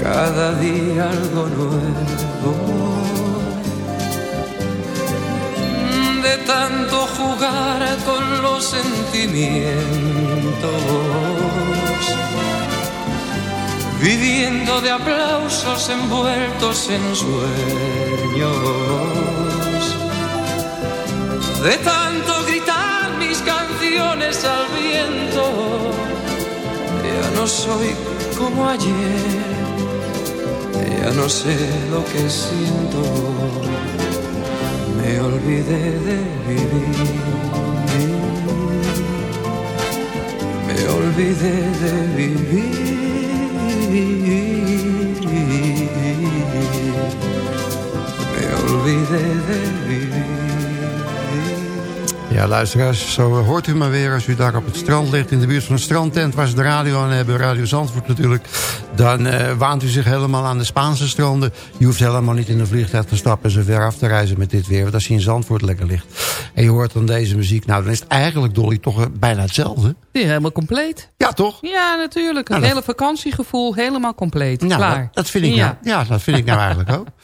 cada día algo nuevo. Tanto jugar con los sentimientos, viviendo de aplausos envueltos en sueños. De tanto gritar mis canciones al viento, ya no soy como ayer, ya no sé lo que siento, me de vivir, me de vivir, me de vivir. Ja, luisteraars, zo hoort u maar weer als u daar op het strand ligt... in de buurt van een strandtent waar ze de radio aan hebben... Radio Zandvoort natuurlijk... dan eh, waant u zich helemaal aan de Spaanse stranden. Je hoeft helemaal niet in een vliegtuig te stappen... en zo ver af te reizen met dit weer. Want als je in Zandvoort lekker ligt... en je hoort dan deze muziek... nou, dan is het eigenlijk, Dolly, toch eh, bijna hetzelfde. Ja, helemaal compleet. Ja, toch? Ja, natuurlijk. Een Nou, dat- hele vakantiegevoel, helemaal compleet. Nou, Klaar. Dat, dat vind ik nou, ja, dat vind ik nou eigenlijk ook.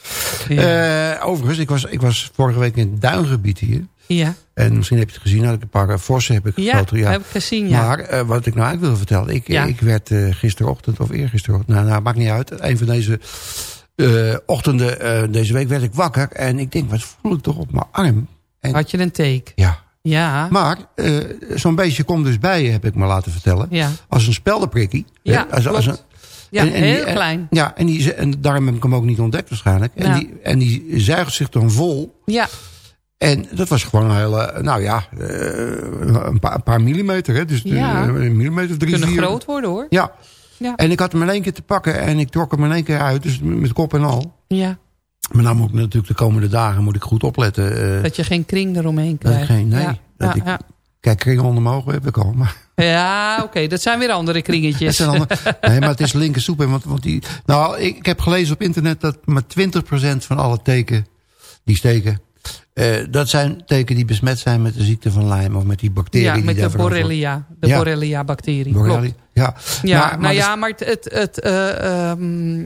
Eh, overigens, ik was, ik was vorige week in het duingebied hier. Ja. En misschien heb je het gezien, had ik een paar eh, vossen heb ik Ja, gefotografeerd. heb ik gezien, ja. Maar eh, wat ik nou eigenlijk wil vertellen. Ik, Ja. ik werd eh, gisterochtend of eergisterochtend, nou, nou maakt niet uit. Een van deze ochtenden deze week werd ik wakker. En ik denk, wat voel ik toch op mijn arm? En, Had je een take? Ja, Ja. Maar zo'n beestje komt dus bij je, heb ik me laten vertellen. Ja. Als een speldenprikkie. Ja, hè, als, als een, Ja, heel klein. Ja, en, die, en daarom heb ik hem ook niet ontdekt waarschijnlijk. En, Ja. die, en die zuigt zich dan vol. Ja. En dat was gewoon een hele, nou ja, eh, een, paar, een paar millimeter. Hè? Dus Ja. een millimeter of drie, Kunnen vier. groot worden hoor. Ja. Ja. En ik had hem in één keer te pakken en ik trok hem in één keer uit. Dus met kop en al. Ja. Maar nou moet ik natuurlijk de komende dagen moet ik goed opletten. eh, Dat je geen kring eromheen dat ik krijgt. geen, nee. Ja, dat ik. Kijk, kringen onder mijn ogen heb ik al. Maar, Ja, oké, dat zijn weer andere kringetjes. zijn allemaal- nee, maar het is linkersoep. hè, Want, want die, nou, ik, ik heb gelezen op internet dat maar 20% van alle teken die steken... eh, dat zijn teken die besmet zijn met de ziekte van Lyme. Of met die bacterie ja, die met de Borrelia. De Ja. Borrelia-bacterie. Borrelia, Klopt. Ja, Ja, Maar- nou maar ja, dus- maar het, het, het, eh, ehm,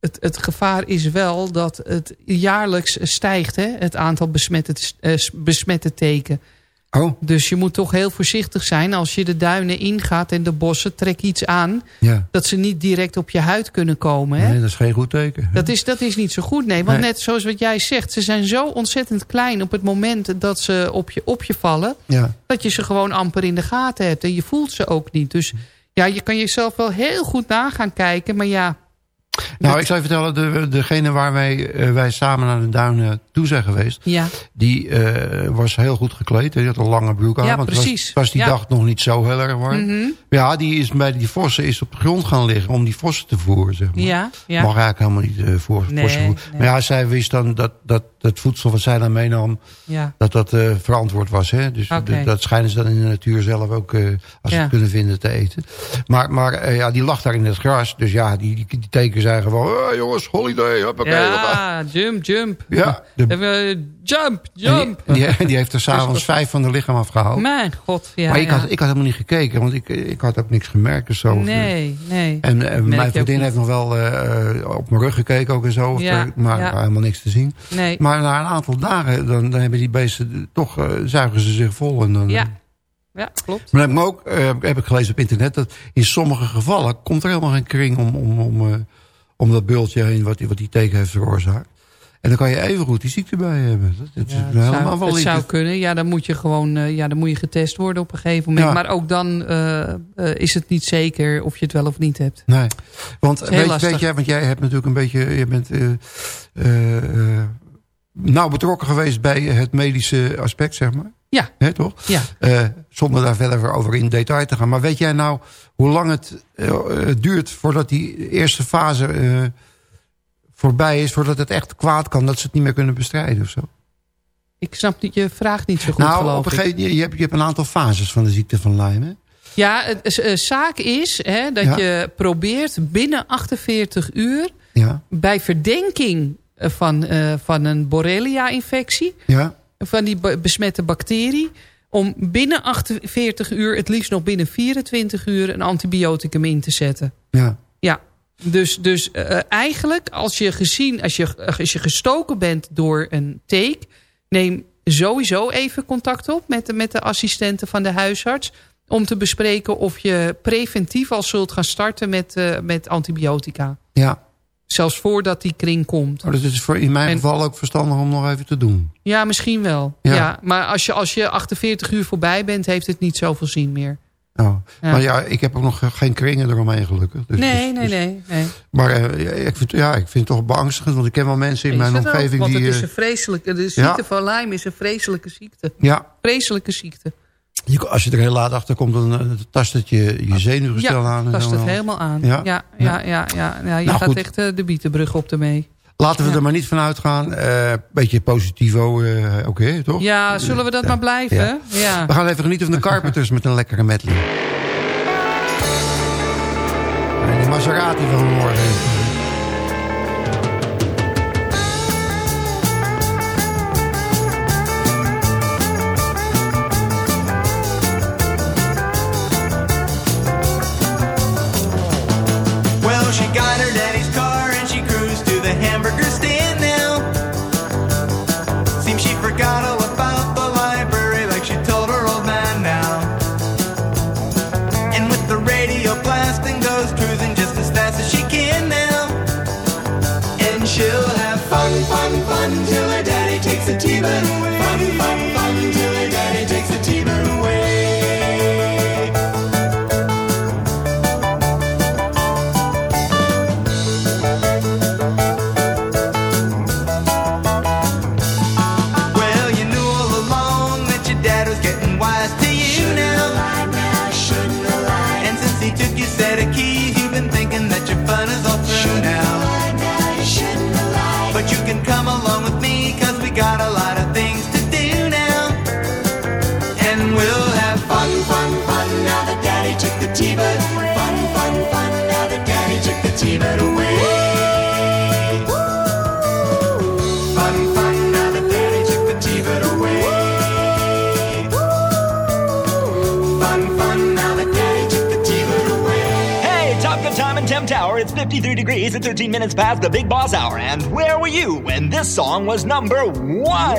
het, het gevaar is wel dat het jaarlijks stijgt, hè, het aantal besmette, eh, besmette teken. Oh. Dus je moet toch heel voorzichtig zijn als je de duinen ingaat en de bossen, trek iets aan. Ja. Dat ze niet direct op je huid kunnen komen. Hè? Nee, dat is geen goed teken. Dat is, dat is niet zo goed, nee. Want Nee. net zoals wat jij zegt, ze zijn zo ontzettend klein op het moment dat ze op je, op je vallen. Ja. Dat je ze gewoon amper in de gaten hebt. En je voelt ze ook niet. Dus ja, je kan jezelf wel heel goed na gaan kijken. Maar ja, Nou, ik zou je vertellen, de, degene waarmee eh, wij samen naar de duinen toe zijn geweest... ja. die eh, was heel goed gekleed. Die had een lange broek aan. Ja, want het was- precies. Het was, die Ja. dag nog niet zo heel erg warm. Mhm. Ja, die is bij die vossen is op de grond gaan liggen om die vossen te voeren, zeg maar. Ja, ja. Mag eigenlijk helemaal niet eh voor Nee, vossen voeren. nee. Maar ja, zij wist dan dat, dat dat voedsel wat zij dan meenam... Ja. dat dat verantwoord was. Hè? Dus dat schijnen ze dan in de natuur zelf ook, als ze het kunnen vinden, te eten. Maar, maar ja, die lag daar in het gras. Dus ja, die, die, die tekens zijn gewoon... "Eh, jongens, holiday, hoppakee. ja, jump, jump. Ja, de- Even, jump, En jump. Die, die, die heeft er s'avonds vijf van de lichaam afgehaald. Mijn god, ja. maar ik, had, ik had helemaal niet gekeken, want ik, ik had ook niks gemerkt of zo. Nee, nee. En eh, mijn vriendin heeft nog wel eh, op mijn rug gekeken ook en zo. Ja, er- maar ja. helemaal niks te zien. Nee. Maar na een aantal dagen, dan, dan hebben die beesten toch, eh, zuigen ze zich vol. En dan, Ja. Ja, klopt. Maar heb ik ook, eh, heb ik gelezen op internet, dat in sommige gevallen komt er helemaal geen kring om, om, om, eh, om dat bultje heen wat die, wat die teken heeft veroorzaakt. En dan kan je even goed die ziekte bij hebben. Dat, dat Ja, is het helemaal zou, wel zou kunnen. Ja, dan moet je gewoon eh, ja, dan moet je getest worden op een gegeven moment. Ja. Maar ook dan eh, eh, is het niet zeker of je het wel of niet hebt. Nee, want weet, weet jij, want jij hebt natuurlijk een beetje, je bent nauw betrokken geweest bij het medische aspect, zeg maar. Ja. Toch? Ja. Eh, zonder daar verder over in detail te gaan. Maar weet jij nou hoe lang het eh, duurt voordat die eerste fase eh, voorbij is, voordat het echt kwaad kan, dat ze het niet meer kunnen bestrijden of zo? Ik snap niet, je vraagt niet zo goed nou, op een gegeven, je, je, hebt, je hebt een aantal fases van de ziekte van Lyme. Hè? Ja, het zaak is hè, dat Ja. je probeert binnen 48 uur... Ja, bij verdenking van, van een Borrelia-infectie... ja, van die be- besmette bacterie... om binnen 48 uur, het liefst nog binnen 24 uur... een antibioticum in te zetten. ja. Ja, dus, dus eh, eigenlijk als je gezien, als je, als je gestoken bent door een teek, neem sowieso even contact op met de, met de assistenten van de huisarts. Om te bespreken of je preventief al zult gaan starten met, eh, met antibiotica. ja. Zelfs voordat die kring komt. Oh, dus het is voor, in mijn En- geval ook verstandig om nog even te doen. Ja, misschien wel. Ja. Ja. maar als je, als je 48 uur voorbij bent, heeft het niet zoveel zin meer. Oh. Ja. Maar ja, ik heb ook nog geen kringen eromheen gelukkig. Dus, nee, dus- nee, dus- nee, nee. Maar eh, ik, vind, ja, ik vind het toch beangstigend, want ik ken wel mensen in mijn ook? omgeving Want die... het is eh, een vreselijke, de Ja. ziekte van Lyme is een vreselijke ziekte. ja, Vreselijke ziekte. Je, als je er heel laat achter komt, dan eh, tast het je, je zenuwgestel ja, aan. en tast het helemaal aan. Ja? Ja, ja, ja, ja, ja, je Nou, gaat goed. echt eh, de bietenbrug op ermee. Laten we Ja. er maar niet van uitgaan. Eh beetje positivo, oké, toch? Ja, zullen we dat Ja. maar blijven? Ja. Ja. We gaan even genieten van de Carpenters met een lekkere medley. En die Maserati van morgen. 13 minutes past the Big Boss Hour. And where were you when this song was number one? Why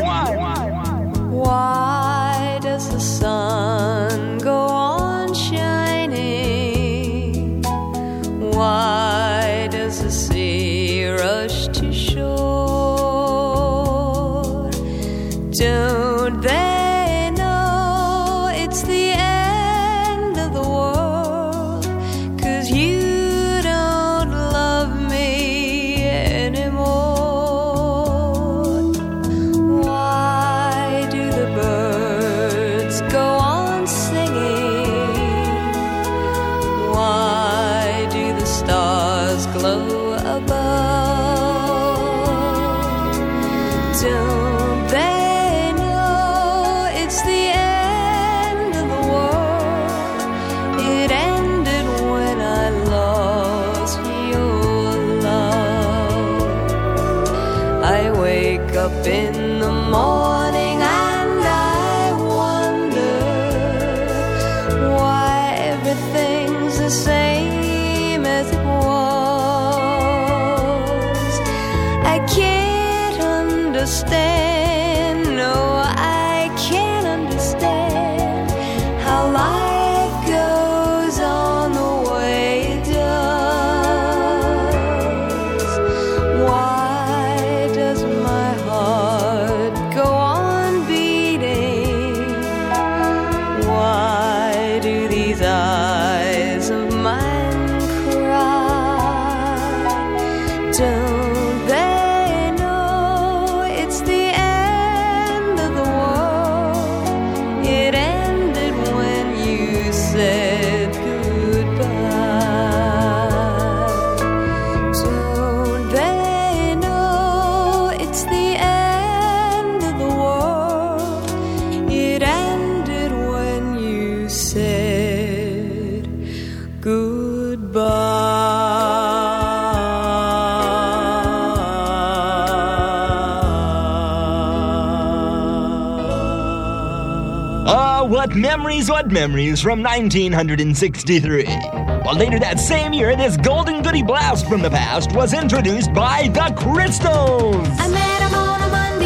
what memories, what memories from 1963. Well, later that same year, this golden goody blast from the past was introduced by the Crystals. I met him on a Monday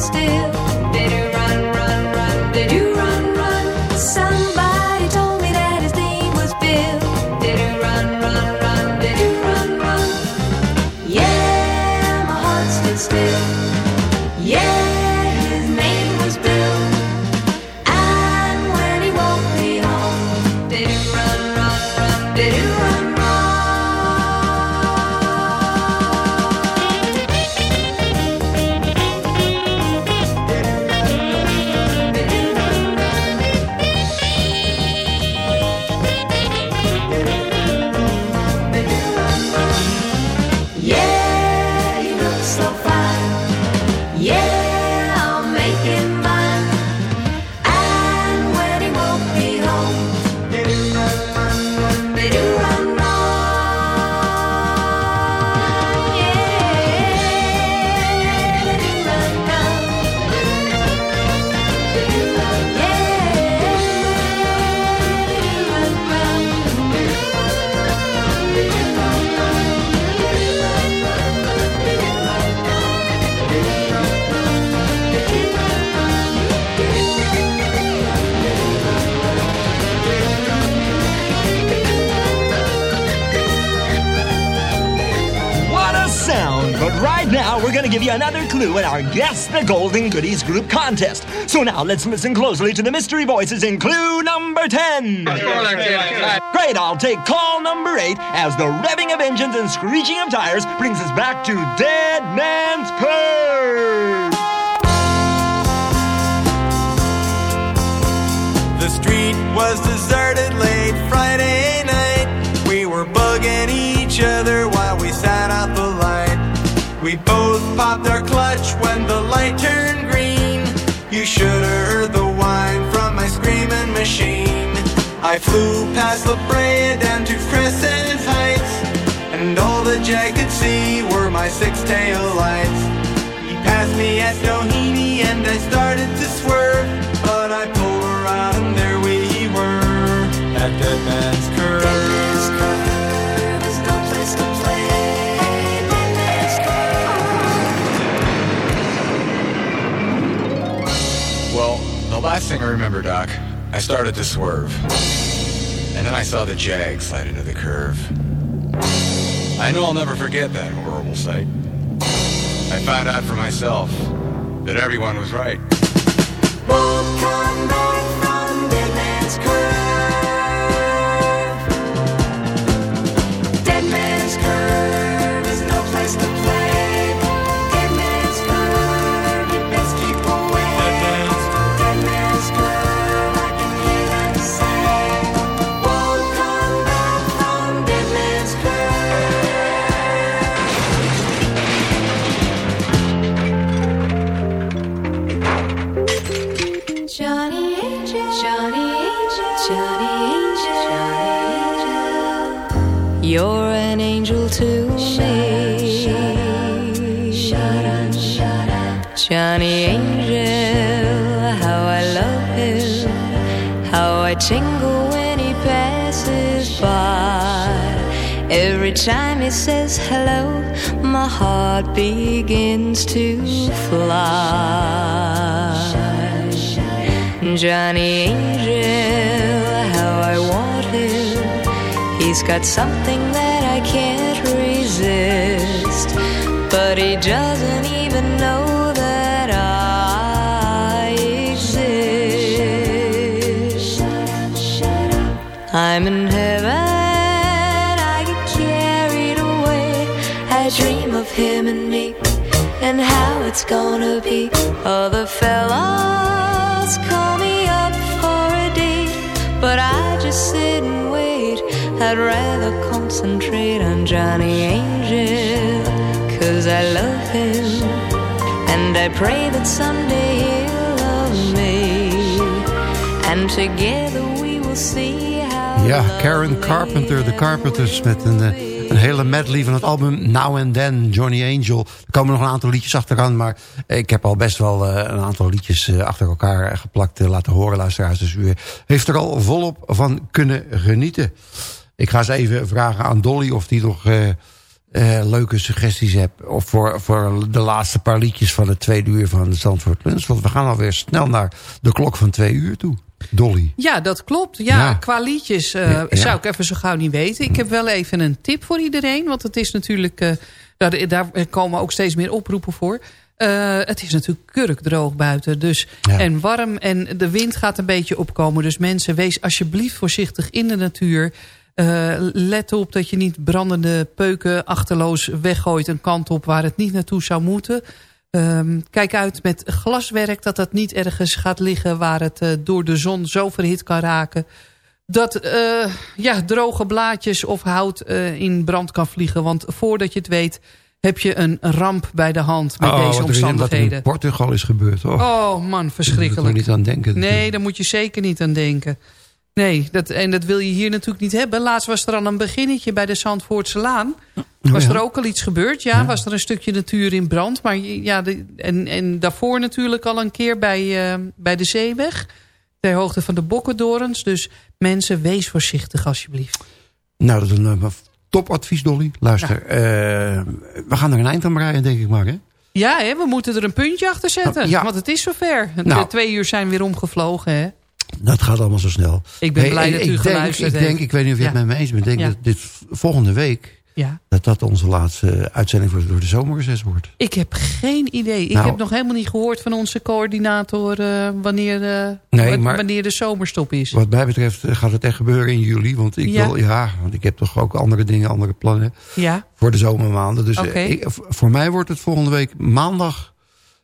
still. Did run, run, run? Did another clue in our Guess the Golden Goodies group contest. So now let's listen closely to the mystery voices in clue number 10. Great, I'll take call number 8 as the revving of engines and screeching of tires brings us back to Dead Man's Curve. The street was deserted late Friday night. We were bugging each other while we sat out the light. We both when the light turned green. You should have heard the whine from my screaming machine. I flew past La Brea down to Crescent Heights, and all the Jack could see were my six tail lights. He passed me at Doheny and I started to swerve, but I pulled around and there we were at Dead Man's last thing I remember, Doc, I started to swerve. And then I saw the Jag slide into the curve. I know I'll never forget that horrible sight. I found out for myself that everyone was right. Won't Come back from Dead Man's Curve. Johnny Angel, how I love him, how I tingle when he passes by. Every time he says hello, my heart begins to fly. Johnny Angel, how I want him. He's got something that I can't resist. But he doesn't even know I'm in heaven, I get carried away. I dream of him and me and how it's gonna be. Other fellas call me up for a date, but I just sit and wait. I'd rather concentrate on Johnny Angel, cause I love him. And I pray that someday he'll love me. And together we will see. Ja, Karen Carpenter, de Carpenters met een, eh, een hele medley van het album Now and Then, Johnny Angel. Er komen nog een aantal liedjes achteraan, maar ik heb al best wel eh, een aantal liedjes eh, achter elkaar geplakt laten horen, luisteraars. Dus u heeft er al volop van kunnen genieten. Ik ga eens even vragen aan Dolly of die nog leuke suggesties hebt. Of voor, voor de laatste paar liedjes van het tweede uur van Zandvoort Lunch. Want we gaan alweer snel naar de klok van twee uur toe. Dolly. Ja, dat klopt. Ja, Ja. qua liedjes eh, Ja. zou ik even zo gauw niet weten. Ik heb wel even een tip voor iedereen. Want het is natuurlijk... eh, daar, daar komen ook steeds meer oproepen voor. Eh, het is natuurlijk kurkdroog buiten. Dus, En warm en de wind gaat een beetje opkomen. Dus mensen, wees alsjeblieft voorzichtig in de natuur. Let op dat je niet brandende peuken achterloos weggooit... een kant op waar het niet naartoe zou moeten... Ehm, kijk uit met glaswerk dat dat niet ergens gaat liggen... waar het eh, door de zon zo verhit kan raken... dat eh, ja, droge blaadjes of hout eh, in brand kan vliegen. Want voordat je het weet heb je een ramp bij de hand met Oh, deze in- Wat er omstandigheden. in Portugal is gebeurd. Oh, Oh man, Daar verschrikkelijk. niet aan denken. Nee, daar moet je zeker niet aan denken. Nee, dat, en dat wil je hier natuurlijk niet hebben. Laatst was er al een beginnetje bij de Zandvoortse Laan. Was ja. er ook al iets gebeurd? Ja, was er een stukje natuur in brand. Maar ja, de, en, en daarvoor natuurlijk al een keer bij, eh, bij de Zeeweg. Ter hoogte van de Bokkendorens. Dus mensen, wees voorzichtig alsjeblieft. Nou, dat is een eh, topadvies, Dolly. Luister, eh, we gaan er een eind aan breien, denk ik maar. Hè? Ja, hè, we moeten er een puntje achter zetten. Ja. Want het is zover. De Nou. twee uur zijn weer omgevlogen. Hè? Dat gaat allemaal zo snel. Ik ben Hey, blij ik- dat ik u denk, geluisterd ik heeft. denk, ik weet niet of je het met me eens bent. Ik denk Ja. dat dit volgende week... Ja. dat dat onze laatste uitzending voor door de zomerreces wordt. Ik heb geen idee. Ik Nou. heb nog helemaal niet gehoord van onze coördinator... eh, wanneer, eh, Nee, wa- maar- wanneer de zomerstop is. Wat mij betreft eh, gaat het echt gebeuren in juli. Want ik, Ja. wil, ja, want ik heb toch ook andere dingen, andere plannen Ja, voor de zomermaanden. Dus ik- voor mij wordt het volgende week maandag.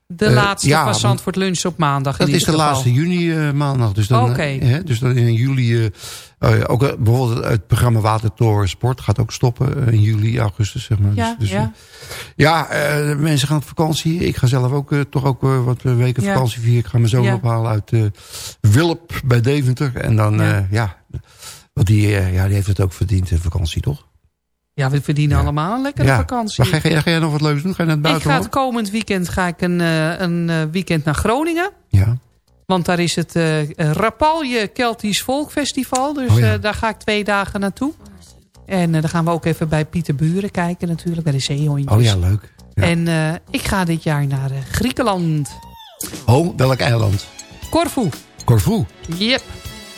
De Eh, laatste ja, van want Zandvoort Lunch op maandag Dat is de geval. laatste juni eh, maandag. Dus dan, eh, hè, dus dan in juli... ook bijvoorbeeld het programma Watertoren Sport gaat ook stoppen in juli, augustus. Zeg maar. Ja, dus, dus, ja. ja mensen gaan op vakantie. Ik ga zelf ook toch ook wat weken Ja. vakantie vieren. Ik ga mijn zoon Ja. ophalen uit Wilp bij Deventer. En dan, Ja. want die, ja, die heeft het ook verdiend in vakantie, toch? Ja, we verdienen allemaal een lekkere ja. vakantie. Maar ga, ga jij nog wat leuks doen? Ga je naar het ik ga buitenland? het komend weekend ga ik een, eh, een eh, weekend naar Groningen. Ja. Want daar is het eh, Rapalje Keltisch Volkfestival. Dus Oh ja. daar ga ik twee dagen naartoe. En dan gaan we ook even bij Pieter Buren kijken natuurlijk. Bij de zeehondjes. Oh ja, leuk. Ja. En ik ga dit jaar naar Griekenland. Oh, welk eiland? Corfu. Corfu. Yep.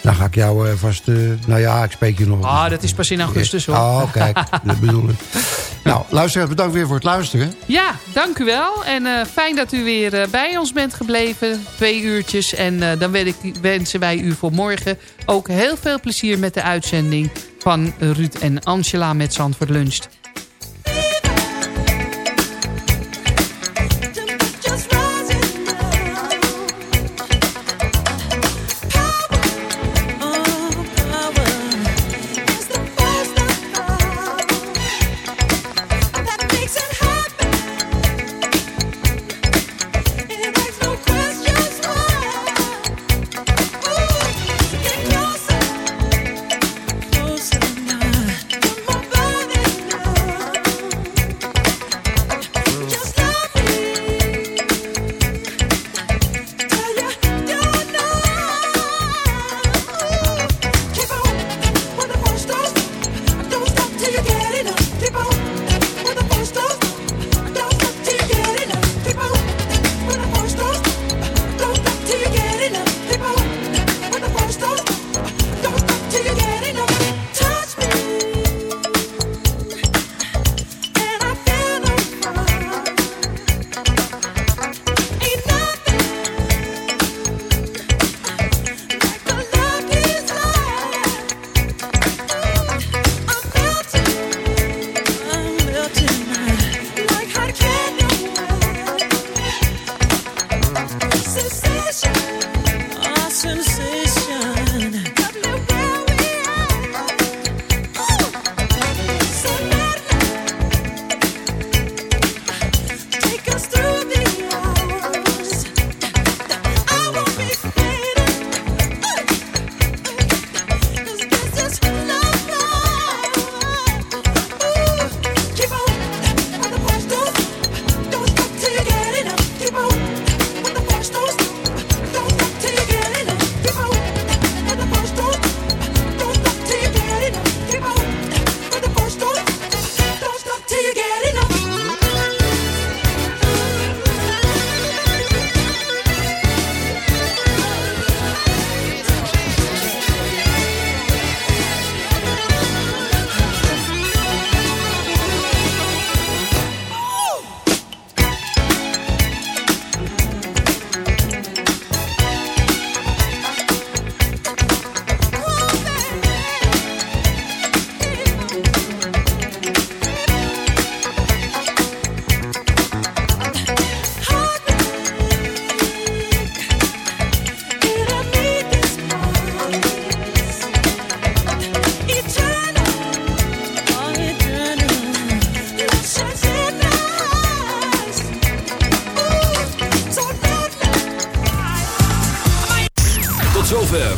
Dan ga ik jou eh, vast... eh, nou ja, ik spreek je nog. Ah, dat is pas in augustus hoor. Oh, kijk. dat bedoel ik. Nou, luisteraars, bedankt weer voor het luisteren. Ja, dank u wel. En eh, fijn dat u weer bij ons bent gebleven. Twee uurtjes. En dan ik- wensen wij u voor morgen ook heel veel plezier met de uitzending van Ruud en Angela met Zandvoort Lunch.